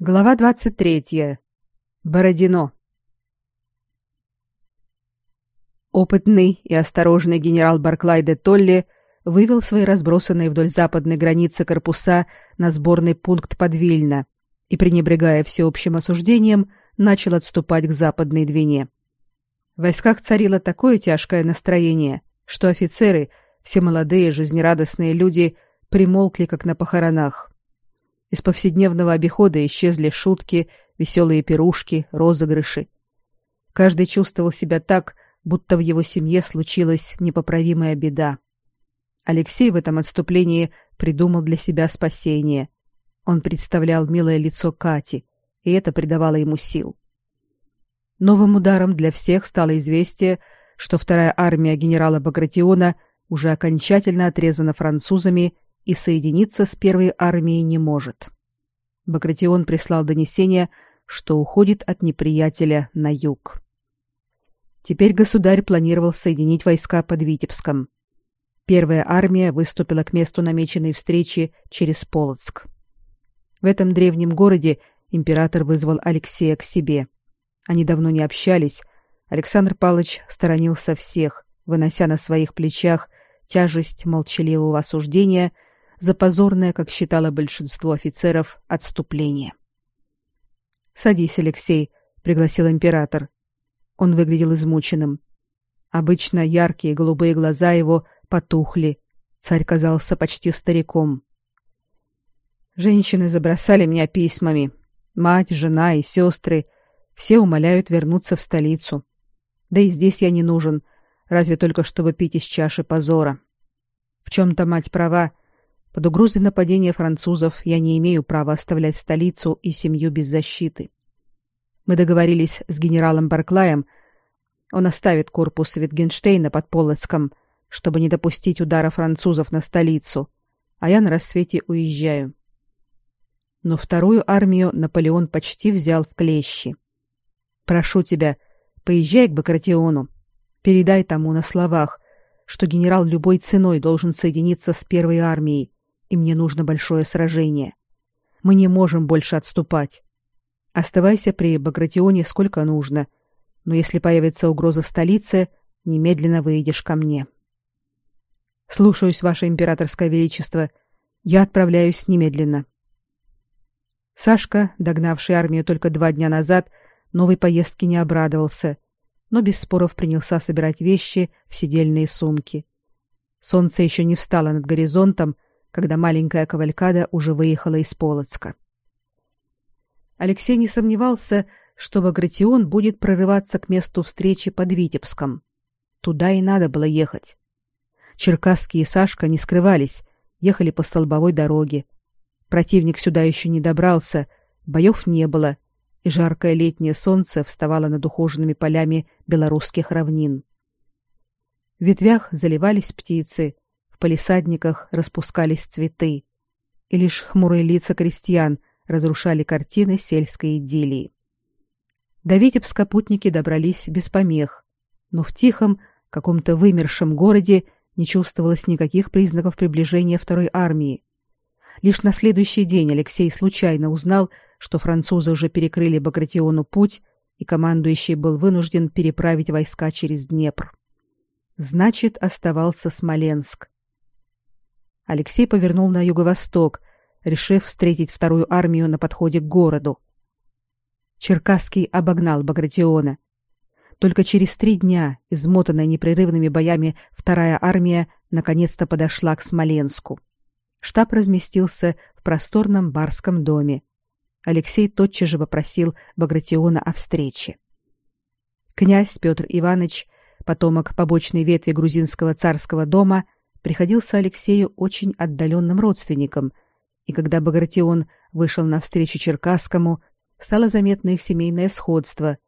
Глава 23. Бородино. Опытный и осторожный генерал Барклай де Толли вывел свои разбросанные вдоль западной границы корпуса на сборный пункт под Вильно и, пренебрегая всеобщим осуждением, начал отступать к западной Двине. В войсках царило такое тяжкое настроение, что офицеры, все молодые жизнерадостные люди, примолкли как на похоронах. Из повседневного обихода исчезли шутки, веселые пирушки, розыгрыши. Каждый чувствовал себя так, будто в его семье случилась непоправимая беда. Алексей в этом отступлении придумал для себя спасение. Он представлял милое лицо Кати, и это придавало ему сил. Новым ударом для всех стало известие, что вторая армия генерала Багратиона уже окончательно отрезана французами и соединиться с первой армией не может. Багратион прислал донесение, что уходит от неприятеля на юг. Теперь государь планировал соединить войска под Витебском. Первая армия выступила к месту намеченной встречи через Полоцк. В этом древнем городе император вызвал Алексея к себе. Они давно не общались. Александр Павлович сторонился всех, вынося на своих плечах тяжесть молчаливого осуждения – за позорное, как считало большинство офицеров, отступление. «Садись, Алексей», — пригласил император. Он выглядел измученным. Обычно яркие голубые глаза его потухли. Царь казался почти стариком. Женщины забросали меня письмами. Мать, жена и сестры все умоляют вернуться в столицу. Да и здесь я не нужен, разве только чтобы пить из чаши позора. В чем-то мать права, под угрозой нападения французов я не имею права оставлять столицу и семью без защиты. Мы договорились с генералом Барклаем. Он оставит корпус Витгенштейна под Полоцком, чтобы не допустить удара французов на столицу, а я на рассвете уезжаю. Но вторую армию Наполеон почти взял в клещи. Прошу тебя, поезжай к Багратиону. Передай тому на словах, что генерал любой ценой должен соединиться с первой армией, и мне нужно большое сражение. Мы не можем больше отступать. Оставайся при Багратионе сколько нужно, но если появится угроза столице, немедленно выйдешь ко мне. Слушаюсь, ваше императорское величество. Я отправляюсь немедленно. Сашка, догнавший армию только два дня назад, новой поездке не обрадовался, но без споров принялся собирать вещи в сидельные сумки. Солнце еще не встало над горизонтом, когда маленькая кавалькада уже выехала из Полоцка. Алексей не сомневался, что Багратион будет прорываться к месту встречи под Витебском. Туда и надо было ехать. Черкасский и Сашка не скрывались, ехали по столбовой дороге. Противник сюда еще не добрался, боев не было, и жаркое летнее солнце вставало над ухоженными полями белорусских равнин. В ветвях заливались птицы, в палисадниках распускались цветы, и лишь хмурые лица крестьян разрушали картины сельской идиллии. До Витебска путники добрались без помех, но в тихом, каком-то вымершем городе не чувствовалось никаких признаков приближения второй армии. Лишь на следующий день Алексей случайно узнал, что французы уже перекрыли Багратиону путь, и командующий был вынужден переправить войска через Днепр. Значит, оставался Смоленск. Алексей повернул на юго-восток, решив встретить вторую армию на подходе к городу. Черкасский обогнал Багратиона. Только через три дня, измотанная непрерывными боями, вторая армия наконец-то подошла к Смоленску. Штаб разместился в просторном барском доме. Алексей тотчас же попросил Багратиона о встрече. Князь Петр Иванович, потомок побочной ветви грузинского царского дома, приходился Алексею очень отдаленным родственником, и когда Багратион вышел навстречу Черкасскому, стало заметно их семейное сходство.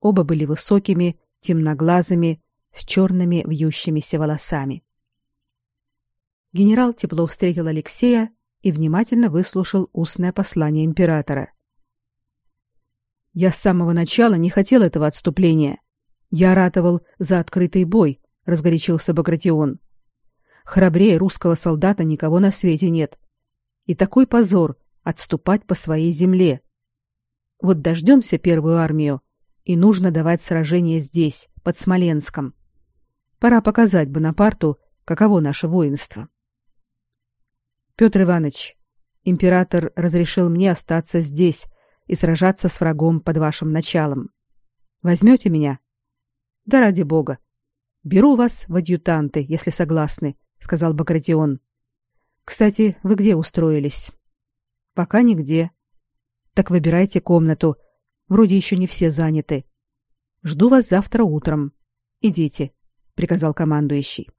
Оба были высокими, темноглазыми, с черными вьющимися волосами. Генерал тепло встретил Алексея и внимательно выслушал устное послание императора. Я с самого начала не хотел этого отступления. Я ратовал за открытый бой, разгорячился Багратион. Храбрее русского солдата никого на свете нет. И такой позор отступать по своей земле. Вот дождемся первую армию, и нужно давать сражение здесь, под Смоленском. Пора показать Бонапарту, каково наше воинство. Петр Иванович, император разрешил мне остаться здесь и сражаться с врагом под вашим началом. Возьмете меня? Да ради бога. Беру вас в адъютанты, если согласны, сказал Багратион. Кстати, вы где устроились? Пока нигде. Так выбирайте комнату. Вроде еще не все заняты. Жду вас завтра утром. Идите, приказал командующий.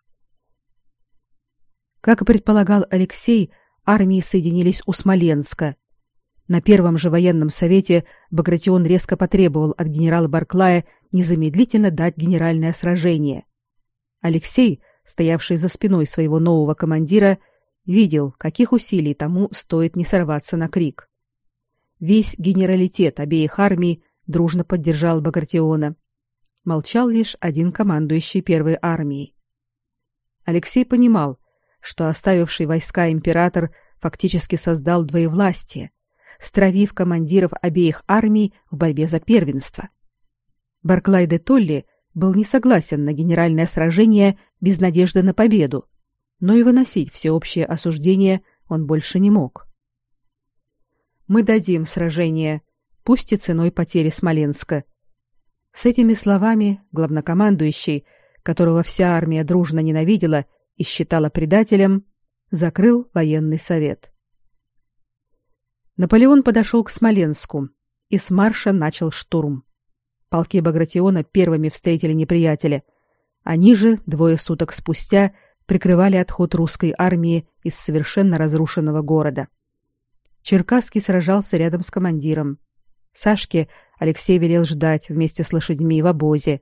Как и предполагал Алексей, армии соединились у Смоленска. На первом же военном совете Багратион резко потребовал от генерала Барклая незамедлительно дать генеральное сражение. Алексей, стоявший за спиной своего нового командира, видел, каких усилий тому стоит не сорваться на крик. Весь генералитет обеих армий дружно поддержал Багратиона. Молчал лишь один командующий первой армией. Алексей понимал, что оставивший войска император фактически создал двоевластие, стравив командиров обеих армий в борьбе за первенство. Барклай де Толли был не согласен на генеральное сражение без надежды на победу, но и выносить всеобщее осуждение он больше не мог. Мы дадим сражение, пусть и ценой потери Смоленска. С этими словами главнокомандующий, которого вся армия дружно ненавидела и считала предателем, закрыл военный совет. Наполеон подошел к Смоленску, и с марша начал штурм. Полки Багратиона первыми встретили неприятеля. Они же двое суток спустя прикрывали отход русской армии из совершенно разрушенного города. Черкасский сражался рядом с командиром. Сашке Алексей велел ждать вместе с лошадьми в обозе,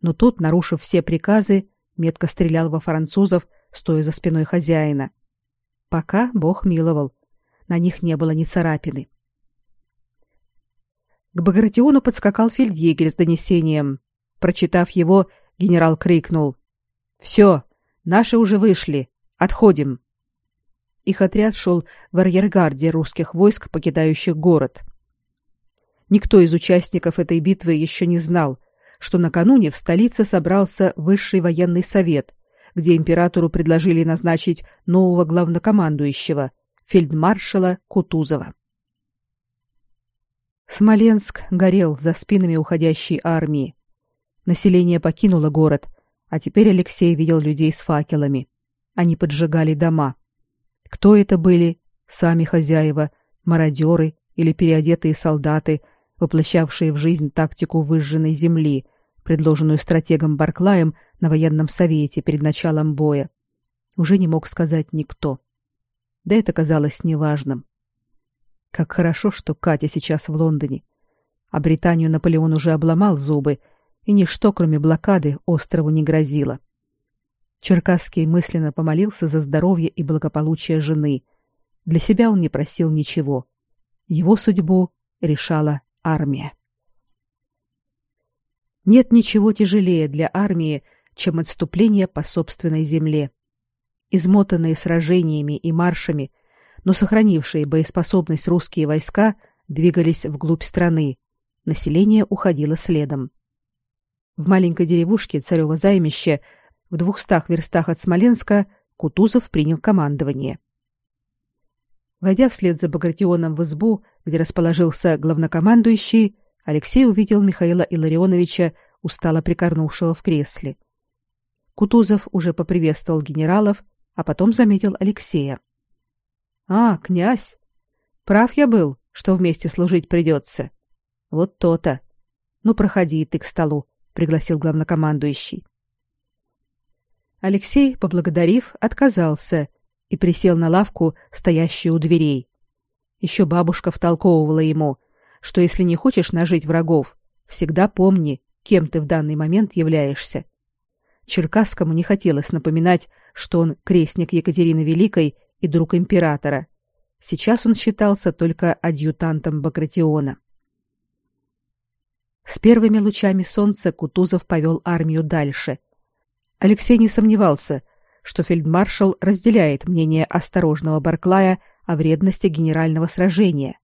но тот, нарушив все приказы, метко стрелял во французов, стоя за спиной хозяина. Пока Бог миловал, на них не было ни царапины. К Багратиону подскакал фельдъегерь с донесением. Прочитав его, генерал крикнул: «Все, наши уже вышли, отходим!» Их отряд шел в арьергарде русских войск, покидающих город. Никто из участников этой битвы еще не знал, что накануне в столице собрался высший военный совет, где императору предложили назначить нового главнокомандующего, фельдмаршала Кутузова. Смоленск горел за спинами уходящей армии. Население покинуло город, а теперь Алексей видел людей с факелами. Они поджигали дома. Кто это были? Сами хозяева, мародеры или переодетые солдаты, воплощавшие в жизнь тактику выжженной земли, предложенную стратегом Барклаем на военном совете перед началом боя. Уже не мог сказать никто. Да это казалось неважным. Как хорошо, что Катя сейчас в Лондоне. А Британию Наполеон уже обломал зубы, и ничто, кроме блокады, острову не грозило. — Черкасский мысленно помолился за здоровье и благополучие жены. Для себя он не просил ничего. Его судьбу решала армия. Нет ничего тяжелее для армии, чем отступление по собственной земле. Измотанные сражениями и маршами, но сохранившие боеспособность русские войска двигались вглубь страны. Население уходило следом. В маленькой деревушке Царево займище – в двухстах верстах от Смоленска Кутузов принял командование. Войдя вслед за Багратионом в избу, где расположился главнокомандующий, Алексей увидел Михаила Илларионовича, устало прикорнувшего в кресле. Кутузов уже поприветствовал генералов, а потом заметил Алексея. «А, князь! Прав я был, что вместе служить придется. Вот то-то. Ну, проходи ты к столу», — пригласил главнокомандующий. Алексей, поблагодарив, отказался и присел на лавку, стоящую у дверей. Еще бабушка втолковывала ему, что если не хочешь нажить врагов, всегда помни, кем ты в данный момент являешься. Черкасскому не хотелось напоминать, что он крестник Екатерины Великой и друг императора. Сейчас он считался только адъютантом Багратиона. С первыми лучами солнца Кутузов повел армию дальше — Алексей не сомневался, что фельдмаршал разделяет мнение осторожного Барклая о вредности генерального сражения.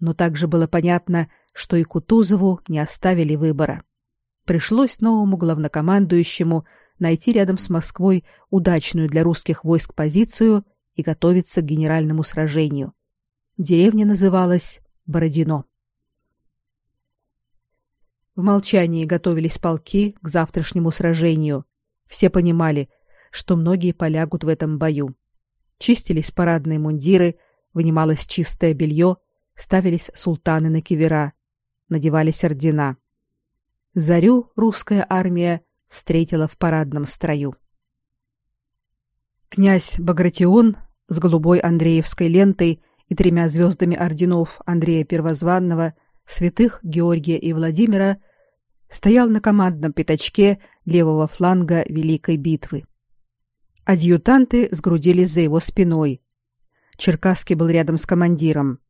Но также было понятно, что и Кутузову не оставили выбора. Пришлось новому главнокомандующему найти рядом с Москвой удачную для русских войск позицию и готовиться к генеральному сражению. Деревня называлась Бородино. В молчании готовились полки к завтрашнему сражению. Все понимали, что многие полягут в этом бою. Чистились парадные мундиры, вынималось чистое белье, ставились султаны на кивера, надевались ордена. Зарю русская армия встретила в парадном строю. Князь Багратион с голубой Андреевской лентой и тремя звездами орденов Андрея Первозванного, святых Георгия и Владимира стоял на командном пятачке левого фланга великой битвы. Адъютанты сгрудились за его спиной. Черкасский был рядом с командиром.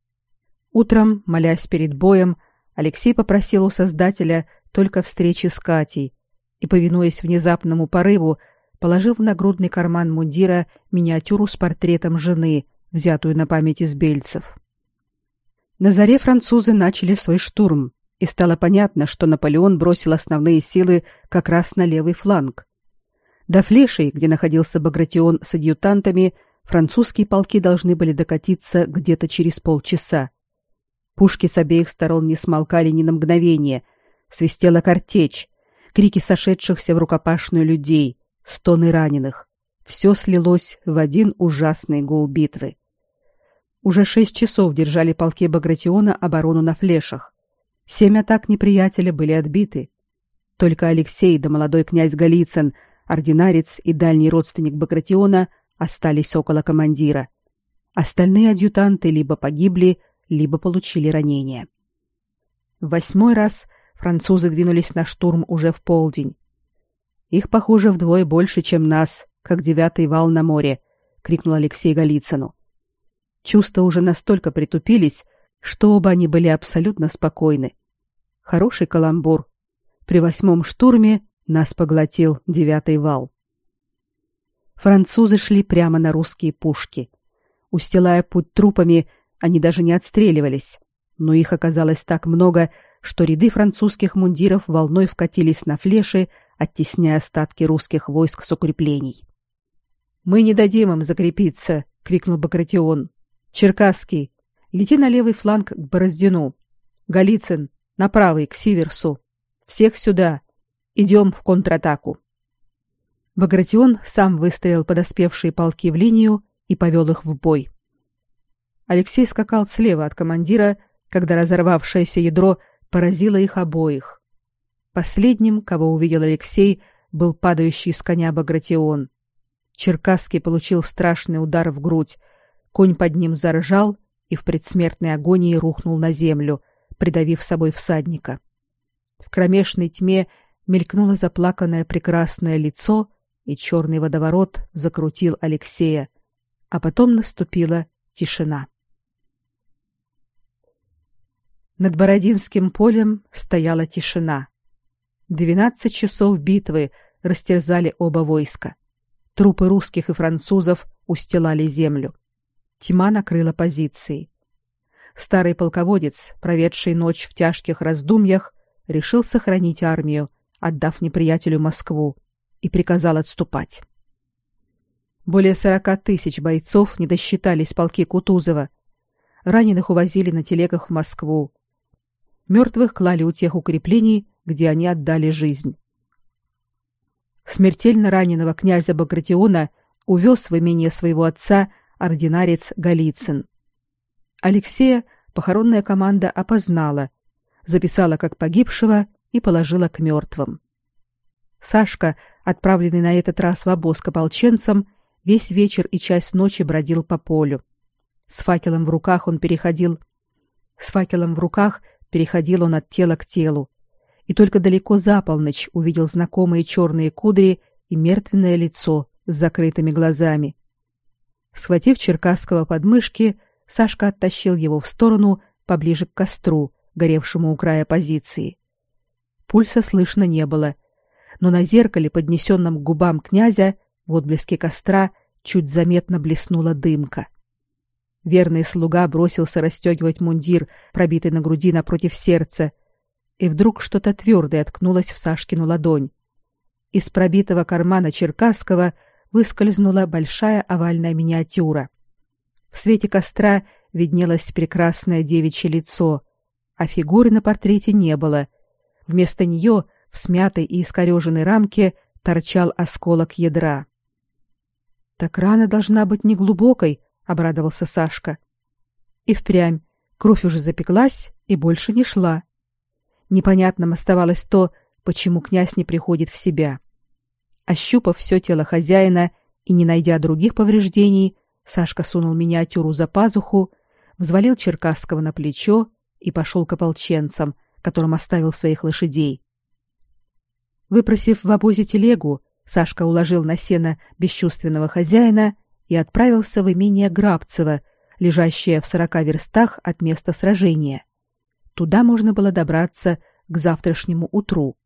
Утром, молясь перед боем, Алексей попросил у создателя только встречи с Катей и, повинуясь внезапному порыву, положил в нагрудный карман мундира миниатюру с портретом жены, взятую на память из бельцев. На заре французы начали свой штурм, и стало понятно, что Наполеон бросил основные силы как раз на левый фланг. До Флешей, где находился Багратион с адъютантами, французские полки должны были докатиться где-то через полчаса. Пушки с обеих сторон не смолкали ни на мгновение. Свистела картечь, крики сошедшихся в рукопашную людей, стоны раненых. Все слилось в один ужасный гул битвы. Уже шесть часов держали полки Багратиона оборону на флешах. Семь атак неприятеля были отбиты. Только Алексей да молодой князь Голицын, ординарец и дальний родственник Багратиона остались около командира. Остальные адъютанты либо погибли, либо получили ранения. В восьмой раз французы двинулись на штурм уже в полдень. Их, похоже, вдвое больше, чем нас, как девятый вал на море, крикнул Алексей Голицыну. Чувства уже настолько притупились, что оба они были абсолютно спокойны. Хороший каламбур. При восьмом штурме нас поглотил девятый вал. Французы шли прямо на русские пушки. Устилая путь трупами, они даже не отстреливались, но их оказалось так много, что ряды французских мундиров волной вкатились на флеши, оттесняя остатки русских войск с укреплений. Мы не дадим им закрепиться, крикнул Багратион. Черкасский, лети на левый фланг к Бороздину. Голицын, на правый к Сиверсу. Всех сюда. Идем в контратаку. Багратион сам выстроил подоспевшие полки в линию и повел их в бой. Алексей скакал слева от командира, когда разорвавшееся ядро поразило их обоих. Последним, кого увидел Алексей, был падающий с коня Багратион. Черкасский получил страшный удар в грудь. Конь под ним заржал и в предсмертной агонии рухнул на землю, придавив собой всадника. В кромешной тьме мелькнуло заплаканное прекрасное лицо, и черный водоворот закрутил Алексея, а потом наступила тишина. Над Бородинским полем стояла тишина. Двенадцать часов битвы растерзали оба войска. Трупы русских и французов устилали землю. Тьма накрыла позиции. Старый полководец, проведший ночь в тяжких раздумьях, решил сохранить армию, отдав неприятелю Москву, и приказал отступать. Более сорока тысяч бойцов не досчитались полки Кутузова. Раненых увозили на телегах в Москву, Мертвых клали у тех укреплений, где они отдали жизнь. Смертельно раненого князя Багратиона увез в имение своего отца ординарец Голицын. Алексея похоронная команда опознала, записала как погибшего и положила к мертвым. Сашка, отправленный на этот раз в обоз к ополченцам, весь вечер и часть ночи бродил по полю. С факелом в руках он переходил с факелом в руках переходил он от тела к телу, и только далеко за полночь увидел знакомые черные кудри и мертвенное лицо с закрытыми глазами. Схватив Черкасского под мышки, Сашка оттащил его в сторону, поближе к костру, горевшему у края позиции. Пульса слышно не было, но на зеркале, поднесенном к губам князя, в отблеске костра чуть заметно блеснула дымка. Верный слуга бросился расстегивать мундир, пробитый на груди напротив сердца, и вдруг что-то твердое ткнулось в Сашкину ладонь. Из пробитого кармана Черкасского выскользнула большая овальная миниатюра. В свете костра виднелось прекрасное девичье лицо, а фигуры на портрете не было. Вместо нее в смятой и искореженной рамке торчал осколок ядра. Так рана должна быть неглубокой, обрадовался Сашка. И впрямь кровь уже запеклась и больше не шла. Непонятным оставалось то, почему князь не приходит в себя. Ощупав все тело хозяина и не найдя других повреждений, Сашка сунул миниатюру за пазуху, взвалил Черкасского на плечо и пошел к ополченцам, которым оставил своих лошадей. Выпросив в обозе телегу, Сашка уложил на сено бесчувственного хозяина и отправился в имение Грабцево, лежащее в сорока верстах от места сражения. Туда можно было добраться к завтрашнему утру.